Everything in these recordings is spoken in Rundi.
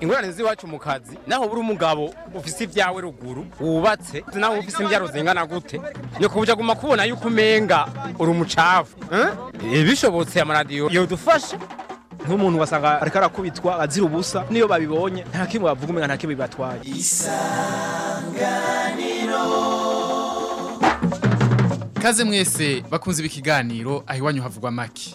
ingorane z'iwacu mu kazi naho buri umugabo ufise ibyawe ruguru wubatse naho ufise imbyaro zingana gute nyoko ujya aguma kubona yuko umenga uri umucafu eh? Eh, bishobotse amaradiyo yodufasha nk'umuntu wasanga ariko arakubitwa azira ubusa niyo babibonye nta kimwe bavuga umenga nta kimwe bibatwaye isanganiro ikaze mwese bakunze ibi kiganiro aho iwanyu havugwa make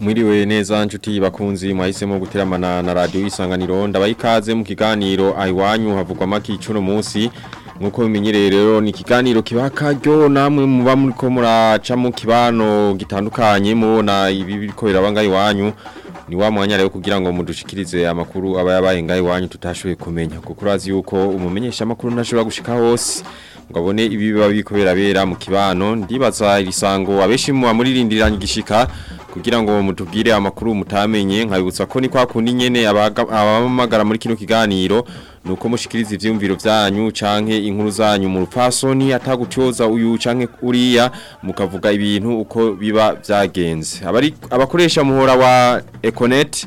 mwiriwe neza nshuti bakunzi mwahisemo guteramana na radio isanganiro ikaze mu kiganiro aiwanyu havugwa maki cuno munsi nkuko bimenyereye rero ni kiganiro kibaka karyo namwe muba muri ko muraca mu kibano gitandukanye na ibi biriko birabanga iwanyu ni wa mwanya rero kugira ngo mudushikirize amakuru aba yabaye ngaye iwanyu tutashoboye kumenya kuko urazi yuko umumenyesha amakuru ntashobora gushika hose ngo abone ibiba biko birabera mu kibano ndibaza irisango abeshi mu bamuririndira igishika kugira ngo mutubwire amakuru mutamenye nkabibutsa ko ni kwa kundi nyene abamamagara muri kino kiganiro nuko mushikiriza ivyumviro vyanyu canke inkuru zanyu mu rupfasoni atagutyoza uyu canke uriya mukavuga ibintu uko biba vyagenze abakoresha muhora wa Econet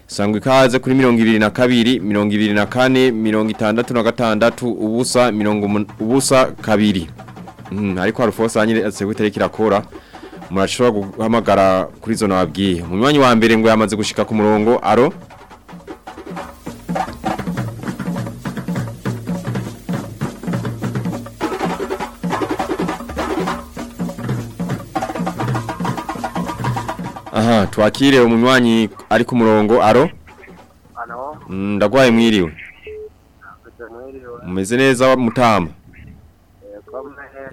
sangwa ikaze kuri mirongo ibiri na kabiri mirongo ibiri na kane mirongo itandatu na gatandatu ubusa mirongo ubusa kabiri Mm, ariko hari ufosanyi segwiteri kirakora murashobora guhamagara kuri izo wabwiye mu wa mbere ngo yamaze gushika ku murongo aro aha twakire umunywanyi ari ku murongo aro mm, ndagwaye mwiriwe umeze neza mutama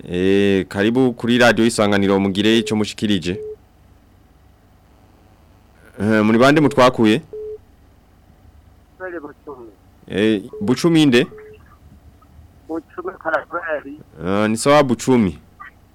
Eh karibu kuri radio isanganiro mugire ico mushikirije. Eh muri bande mutwakuye? Eh bucumi nde? Bucumi karabari. Eh ni sawa bucumi.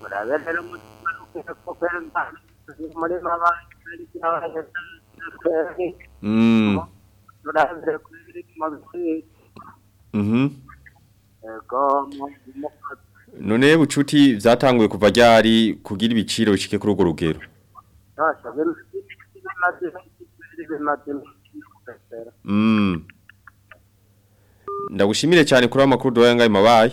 murabera umutima none bucuti byatanguye kuva ryari kugira ibiciro bishike kuri urwo rugero hmm. ndagushimire cyane kuri amakuru duhaye ngayo mabaye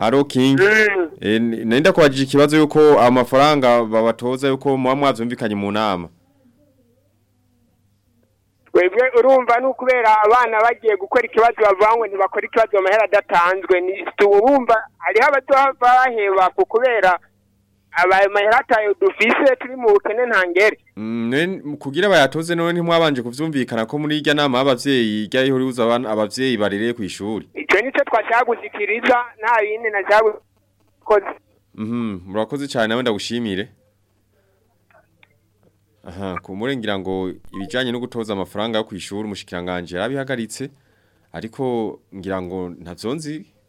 Aro King. Mm. E, eh, Nenda kubajije ikibazo yuko amafaranga ah, babatoza yuko muba mwazumvikanye mu nama. Webwe urumva nukubera abana bagiye gukora ikibazo bavangwe ntibakora ikibazo amahera adatanzwe ni urumva hariho abato baheba kukubera abamayiratayo dufise turi mu bukene ntangere mm, kugira bayatoze none ntimwabanje kuvyumvikana ko muri irya nama y'abavyeyi irya ihuriza abana abavyeyi barereye ku ishuri ico nico twashaguzikiriza nta bindi na cyagukoze mhm murakoze cyane nawe ndagushimire aha kumurengira ngo ibijanye no gutoza amafaranga yo kwishura umushikiranganje yarabihagaritse ariko ngira ngo ntavyonzi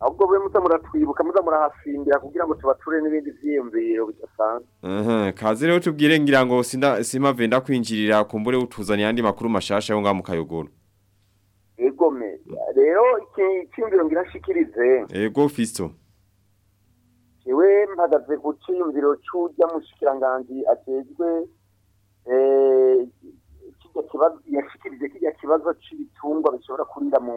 ahubwo buri muto muratwibuka muza murahasimbira kugira ngo tubature n'ibindi byiyumviro bidasanzwe kazi rero tubwire ngira ngo simave ndakwinjirira kumbure utuzaniye andi makuru mashasha yo ngaho mu kayogoro egome rero icyumviro ngirashikirize ego fiso yewe mpagaze ku cyiyumviro cy'ujya mushikiranganji atejwe eh, yashikirije kijya kibazo cy'ibitungwa bishobora kurira mu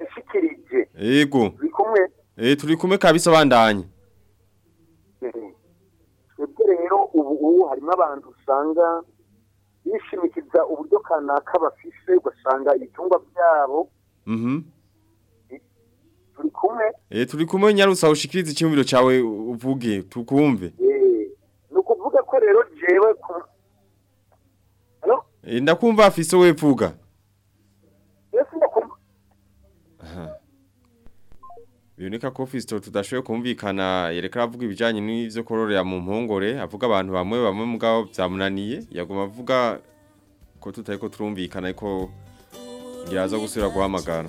yashikirije yego turi kumwe kabisa bandanye ubu harimo abantu usanga bishimikiza uburyo kanaka bafise ugasanga ibitungwa byabo mhm. turi kumwe eh, turi kumwe nyarutsa ushikiriza icyumviro cyawe uvuge tukumve eh, ni ukuvuga ko rero jewe eh, ndakumva afise we vuga biboneka ko Fiston kumvikana yerekana avuga ibijyanye n'ibyo kororera mu mpongore avuga abantu bamwe bamwe mugabo byamunaniye yaguma avuga ko tutari ko turumvikana ariko yaza gusubira guhamagara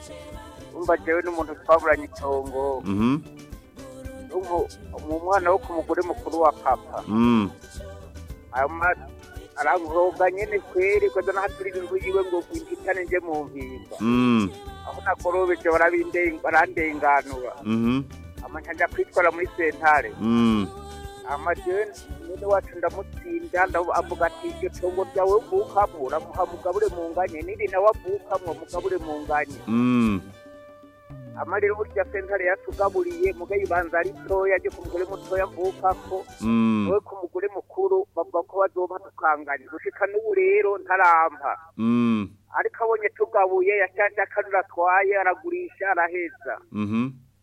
Umba jewe n'umuntu twaburanye itongo Mhm Ubu umwana wo kumugore mukuru wa papa Mhm Ayo aravuga nyine kweri ko dana haturira uruyiwe ngo kwinjitane nje mu mpimba mm aho nakorobeje barabinde barandenganura mhm amanyanja kwitwara muri sentare mhm amajeni mwene wacu ndamutsinda ndavuga ati iryo tongo ryawe mvukamo uramuha mugabure mu nganye n'iri nawe mugabure mu nganye mm. amarira burya sentare yatugaburiye muga yibanza ari toya ryo ku mugore mutoya mvukako mm. we ku mugore mukuru bavuga ko bazoba tukanganye gushika n'ubu rero ntarampa mm. ariko abonye tugabuye yashashe akanura atwaye aragurisha araheza mm-hmm.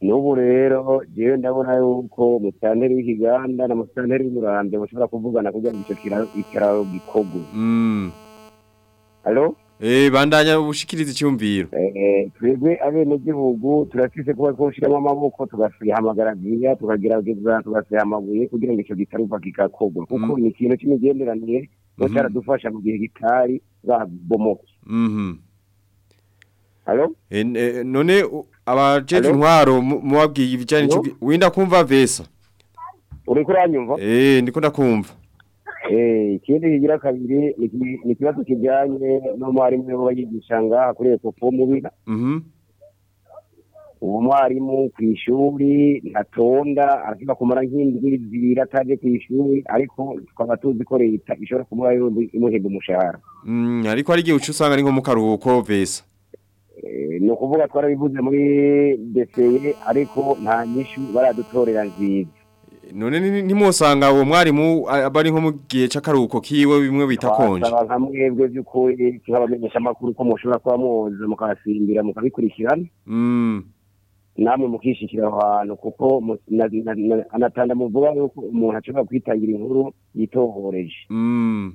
Nubu rero jewe ndabona yuko mutanteri w'ikiganda na mutanteri w'umurambe bashobora kuvugana kugira ngo icyo kiraro gikogwe. Mm. Allo? Eh bandanya ubushikiriza icyumviro. Eh twebwe abene gihugu turakise kuba twoshiramo amaboko tugasiha amagara myiza tukagerageza tugasiha amabuye kugira ngo ico gitaruva kikakorwa mm-hmm. kuko ni ikintu cy'imigenderanire no mm-hmm. caradufasha mu gihe gitari babomoka. Mhm. Hello? Eh, eh none abajeje intwaro muwabwiye ibijanye winda kumva vesa. Uri kuranyumva? Eh ndiko ndakumva. Eh, ikindi kigira kabiri ni ikibazo kijyanye n'umwarimu we bayigisha ngaha kuri ekopo mubira mm-hmm. uwo mwarimu ku ishuri ntatonda aravuga kumara nk'indwi zibiri ataje ku ishuri ariko tukaba tuzi ko leta ishobora kumuha imuhega umushahara mm, ariko hari igihe uca usanga ari nko mu karuhuko beza eh, ni ukuvuga twarabivuze muri deseye ariko nta nyishyu baradutorera nziza none ntimusanga uwo mwarimu aba nko mu gihe cy'akaruhuko kiwe bimwe bita nka mwebwe by'ukuri turabamenyesha amakuru ko mushobora kuba muzi mukahasimbira mukabikurikirana mm. namwe mukishikira aho kuko anatanda muvuga yuko umuntu ashobora kwitangira inkuru yitohoreje mm.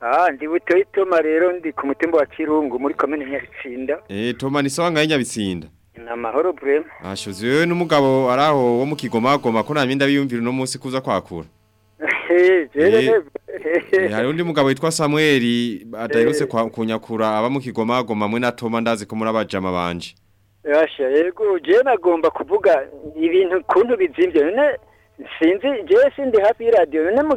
ah ndi buto itoma rero ndi ku mutembo wa kirungu muri commune nyabitsinda eh toma ni sawa ngaye nyabitsinda na mahoro brem ashuzi ah, wewe n'umugabo araho wo mu kigoma goma ko namye ndabiyumvira no munsi kuza kwakura eh je Eh, hari undi mugabo witwa Samuel ataherutse eh. kunyakura aba mu kigoma goma mwe na Toma ndazi ko muri abajama banje Yasha yego je nagomba kuvuga ibintu kuntu bizimvye none sinzi je sindi hafi radio none mu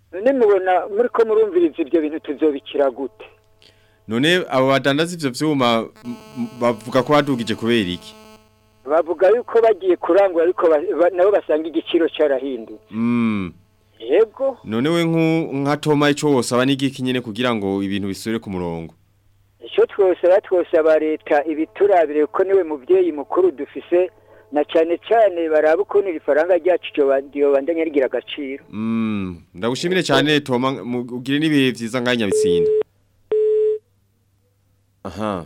none mubona muri ko murumviriza ibyo bintu tuzobikira gute none abo badandaza ibyo byuma bavuga ko badugije kubera iki bavuga yuko bagiye kurangura ariko nabo basanga igiciro cyarahindutse mm. yego nonewe nka toma icyo wose aba n'igiki nyine kugira ngo ibintu bisubire ku murongo icyo twose twose leta ibiturabire kuko niwe mubyeyi mukuru dufise na cyane cyane baraba ukuntu iri faranga ryacu iyo bandanye rigira agaciro mm. ndagushimire cyane toma ugire n'ibihe byiza nkanya aha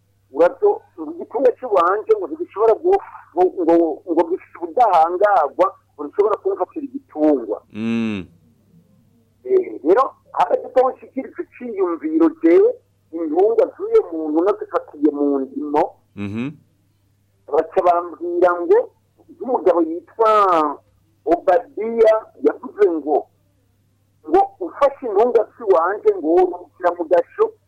urabyo igitunga cy'ubuhanje ngo gishobora ngo gifite ubudahangagwa ngo gishobora kumva kiri igitungwa rero haragitaho kikiri icyiyumviro jewe intungwa z'uyu muntu nazifatiye mu ndimo baca bambwira ngo nk'umugabo yitwa obadiya yavuze ngo ngo ufashe intungasi wanjye ngo urushyira mu gasho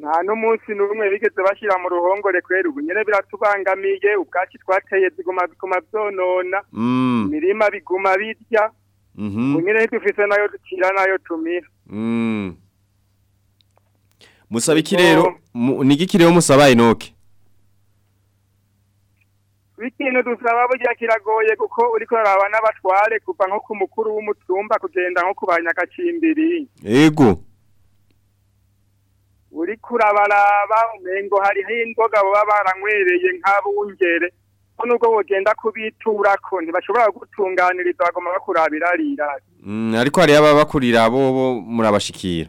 nta n'umunsi n'umwe bigeze bashira mu ruhongore kwera ubu nyine biratubangamiye ubwacu twateye biguma bikoma byonona mm. imirima biguma birya kunyine dufite nayo dukira nayo tumira musaba iki rero n'igiki rero musaba inoke bikintu dusaba burya kiragoye kuko uri kuraraba n'abatware kuva nko ku mukuru w'umutumba kugenda nko ku banyagacimbiri yego uri kurabaraba umengo hariho inzoga baba baranywereye nk'abungere ko nubwo wogenda kubitura ko ntibashobora gutunganiriza bagomba bakurabira rirari mm, ariko hari ababa bakurira bo murabashikira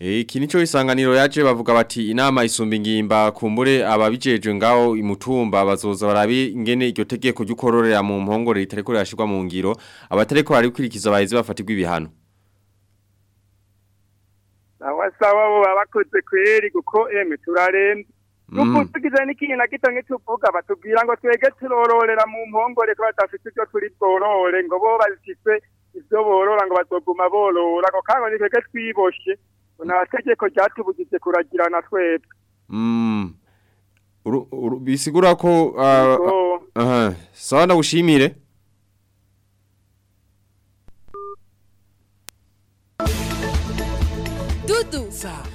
eh, iki nico isanganiro yaje bavuga bati inama isumba ingimba kumbure ababijejwe ngaho imutumba bazoza barabi ingene iryo tegeko ryukororera mu mpongore ritareko rirashirwa mu ngiro abatareko bari kwirikiza baheze bafatirwa ibihano Awasawa bo bakoze kweri kuko eme turarembye dukurikize mm. na gitonye tuvuga batubwira ngo twege turororera mu mpongore ko badafite ibyo turi bworore ngo bo bazifite ibyo borora ngo batoguma borora ngo kandi nitwege twiboshe nta tegeko ryatubujije kuragirana twebwe mm. bisigura ko sawa ndabushimire dudu sawa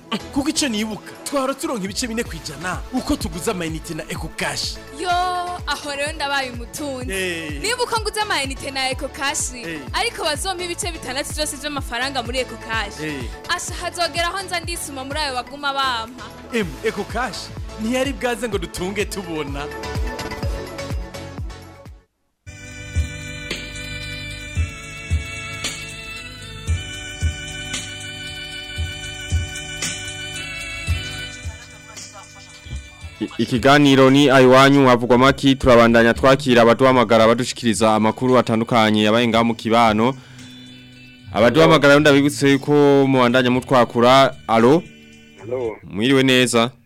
mm. kuko icyo nibuka twahora turonka ibice bine ku ijana uko tuguze amayinite na eko kashi yo aho rero ndabaye umutunzi hey. niba uko nguze amayinite na eko kashi ariko bazompa ibice bitandatu byose by'amafaranga muri eko kashi hey. hazogeraho nza ndisuma muri ayo baguma bampa emu eko kashi ntiyari bwaze ngo dutunge tubona ikiganiro ni aiwanyu havugwa maki turabandanya twakira abaduhamagara badushikiriza amakuru atandukanye abayenga mu kibano abaduhamagara yo ndabibutse yuko muwandanya mutwakura alo alo mwiriwe neza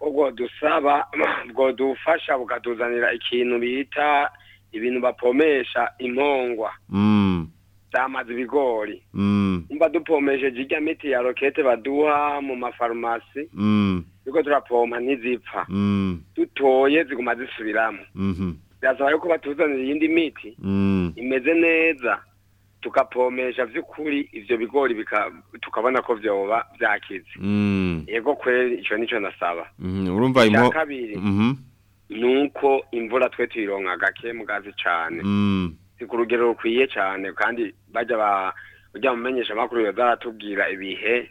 ubwo dusaba bwo dufasha bukatuzanira ikintu bita ibintu bapomesha impongwa mhm damaze ibigori mba mm. dupomesheje ijya miti ya rokete baduha mu mafarumasi yuko mm. turapompa ntizipfa mm. dutoye ziguma zisubiramo mm-hmm. birasaba yuko batuzanira iyindi miti imeze neza tukapomesha byukuri ivyo bigori tukabona ko vyoba byakize yego kweri icyo nicyo nasaba mm-hmm. urumva impo kabiri mm-hmm. nuko imvura twe tuyironka gake mu gazi cyane si ku rugero rukwiye cyane kandi bajya ba ujya mu menyeshamakuru biba byaratubwira ibihe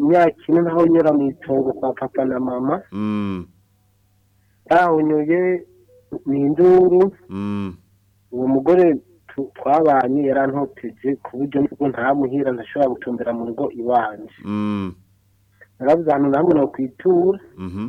imyaka ine naho nyura mu itongo kwa papa na mama yahonyoye mm. ni induru mm. uwo mugore twabanye yarantoteje ku buryo nubwo ntamuhira ntashobora gucumbira mu rugo iwanje mm. narabuze ahantu namwe no ku itura mm-hmm.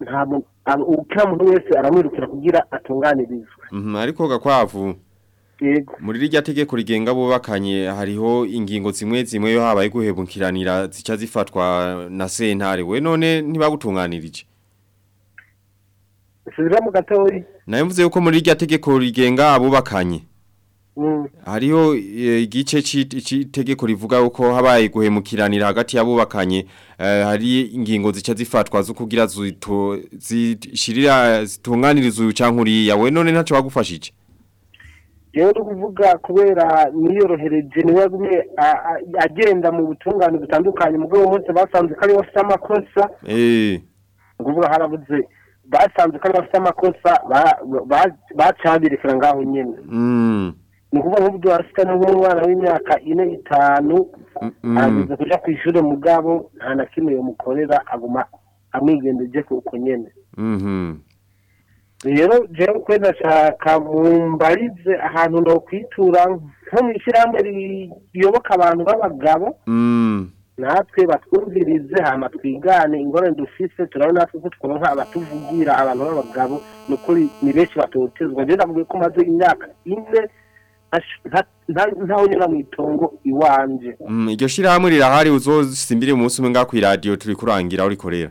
nta muntu wese aramwirukira kugira atunganirizwe mm-hmm. ariko gakwavu muri rijya tegeko rigenga bubakanye hariho ingingo zimwe zimwe yo habaye guhebunkiranira zica zifatwa na sentare we none ntibagutunganirije subira mu gatoya nayo mvuze yuko muri rijya tegeko rigenga abubakanye mm. hariho e, igice cy'itegeko rivuga uko habaye guhemukiranira hagati y'abubakanye e, hari ingingo zica zifatwa zo kugira zitunganiriza uyu cyangwa uriya we none ntacyo wagufashije rero uvuga kubera niyorohereje niwe yagumye agenda mu butungane butandukanye mu rwego hose basanze ko ariwe afite amakosa eh. nguvuga harabuze basanze ko ariwe afite amakosa bacabirekera ngaho nyine mm. ni ukuvuga nk'ubu duhasita n'umwana w'imyaka ine itanu arageze kujya ku ishuri mugabo nta na kimwe yamukorera aguma amwigendeje kuko nyine mm-hmm. rero jewe ukwezi ashaka ahantu no kwitura nko mu ishyirahamwe riyoboka abantu b'abagabo mm. natwe batwumvirize hama twigane ingorane dufise turabona natwe ko twonka abatuvugira abantu b'abagabo ni ukuri ni benshi batotezwa rero ndavuga ko maze imyaka ine ntaho mu itongo iwanje mm, iryo shyirahamwe rirahari uzosimbire umunsi umwe nga ku iradiyo turi kurangira aho rikorera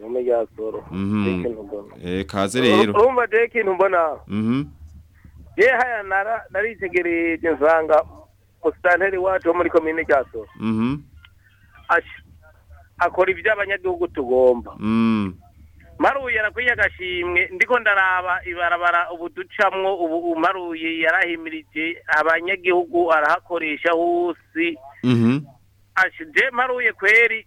Yo mu Gyasoro. Mhm. Eh kaze rero. Urumva mhm. je kintu mbona. Ye haya nara naritegereye nsanga mustanteri wacu muri komine ya Soro. Mhm. Asha akora ibyo abanyagihugu tugomba. Mhm. maruye yarakwiye agashimwe ndiko ndaraba ibarabara ubu ducamwo ubu maruye yarahimirije abanyagihugu arahakoresha hose mm-hmm. ashije maruye kweri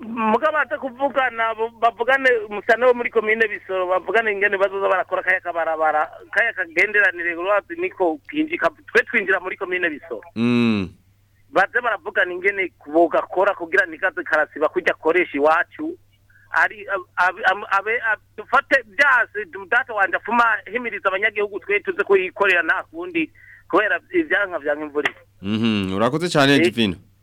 mugabata kuvuga nabo bavugane umusana wo muri komine bisoro bavugane ingene bazoza barakora kaya kabarabara kaya kagenderanire rwazi niko kinjika twe twinjira muri komine bisoro mm. baze baravugana ingene bugakora kugira ni kazi karasiba kujya akoresha iwacu ari dufate byase data wanjye afuma himiriza abanyagihugu twe tuze kuyikorera nta kundi kubera ibyanka bya nk'imvura mhm, urakoze cyane divino eh,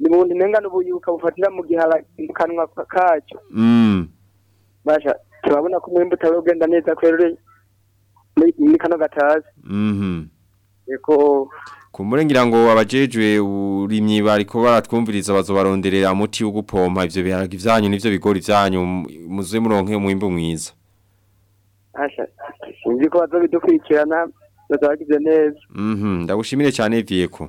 ni mu no buyuka bufatira mu gihala kanwa kacyo mm basha turabona ko mwimbuta wogenda neza kwerere ni kanaga gatazi mhm mm Eko Kumurengera ngo abajejwe urimyi bariko baratwumviriza bazobaronderera muti wo gupompa ivyo biharage vyanyu nivyo bigori vyanyu muze muronke umwimbo mwiza. Asha. Uzi ko bazobidukurikirana bazagize neza. Mhm, ndagushimire cyane vyeko.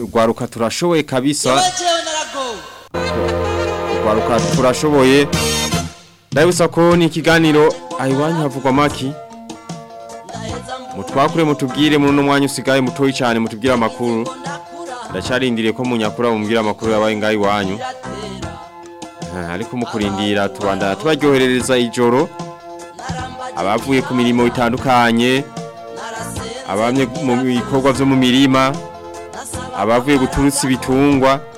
rwaruka turashoboye kabisa rwaruka turashoboye ndabibutsa ko ni ikiganiro ayiwanyu havugwa amaki mutwakure mutubwire muri uno mwanya usigaye mutoyi cyane mutubwire amakuru ndacyarindiriye ko munyakura mubwira amakuru yabaye ngaho iwanyu ariko mukurindira tubanda tubaryoherereza ijoro abavuye ku mirimo itandukanye abamye mu bikorwa byo mu mirima abavuye guturutsa ibitungwa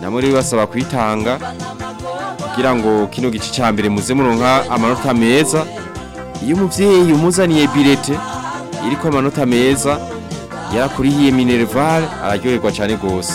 namuri basaba kwitanga kugira ngo kino gice ca mbere muze muronka amanota meza iyo umuvyeyi umuzaniye bilete iriko amanota meza yarakurihiye Minerval araryoherwa cyane rwose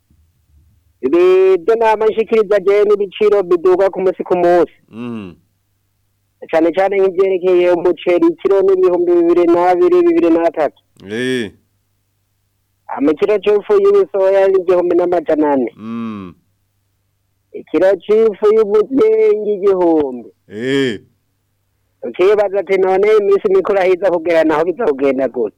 ibyo nama nshikiriza jewe n'ibiciro biduga ku munsi ku munsi cyane mm. cyane nk'ibyerekeye umuceri ikiro n'ibihumbi bibiri n'abiri bibiri n'atatu amekiro cy'ifu y'ibisoya igihumbi n'amajana ane mm. ikiro cy'ifu y'ubutenge igihumbi ukibaza ati none iminsi mikora hiza kugera naho biza kugenda gute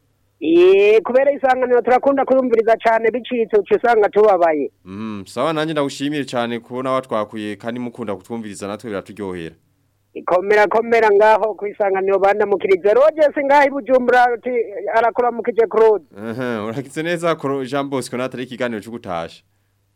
Eh, kubera isanganiro turakunda kuyumviriza cyane bicitse uca usanga tubabaye mm, sawa nanjye ndagushimire cyane kubona watwakuye kandi mukunda kutwumviriza natwe biraturyohera komera komera ngaho ku isanganiro bandamukiriza rogesi ngaho ibujumbura arakuramukije claude urakitse neza jean bosco natari ikiganiro cyo gutashya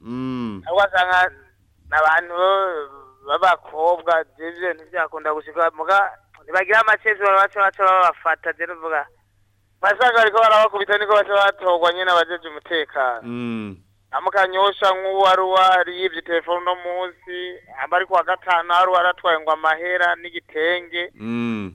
mm. na abasanga nabantu babakobwa je je ntibyakunda gushika muga nibagira amacezo babaca baca babafata je nuvuga bashaka ariko barabakubita niko baca batogwa nyina abajeje umutekano mm. amukanyosha nk'uwaruwari yivye telefone uno munsi aba ari kuwa gatanu haruwari atwaye mahera amahera n'igitenge mm.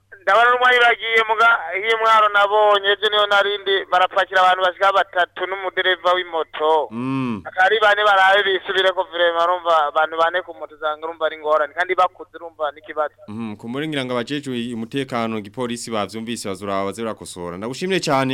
ndabona n'umwari bagiye mbwa nabonye ejo niyo narindi barapakira abantu bashyira batatu n'umudereva w'imoto mm. akaba bane barabe bisubire ko virema rumva abantu bane ku moto usanga rumva ari ngorane kandi bakuze rumva n'ikibazo mm, ku murengira ngo abajejwe umutekano igipolisi bavyumvise bazura baze barakosora ndagushimiye cyane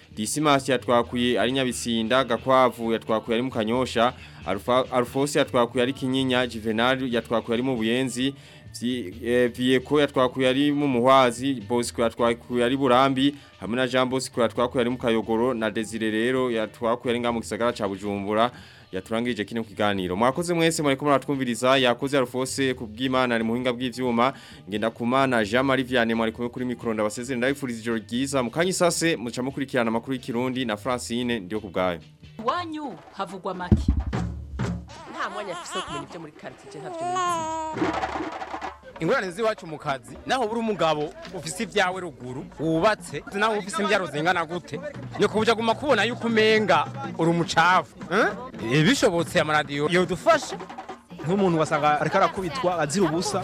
disimasi yatwakuye ari nyabitsinda gakwavu yatwakuye ari mu kanyosha arufosi yatwakuye ari kinyinya juvenal yatwakuye ari mu buyenzi Vieko eh, yatwakuye ari mu muhwazi Bosco yatwakuye ari burambi hamwe na Jean Bosco yatwakuye ari mu kayogoro na Desire rero yatwakuye ari ngamu gisagara Bujumbura yaturangije kino kiganiro mwakoze mwese muri ko muratwumviriza yakoze arufose kubw'Imana ari muhinga bw'ivyuma ngenda kumana Jean Marie Vianney muri kumwe kuri micro ndabasezerera ndabifuriza ijoro ryiza mukanye sase mucamukurikirana makuru y'ikirundi na Francine ndiyo kubgayo wanyu havugwa make nta mwanya afite kumenya ibyo muri karitsiye ntabyo ingorane z'iwacu mu kazi naho buri umugabo ufise ibyawe ruguru wubatse naho ufise imbyaro zingana gute ni ku buryo aguma kubona yuko umenga uri umucafu eh? bishobotse amaradiyo yodufasha nk'umuntu ugasanga ariko arakubitwa azira ubusa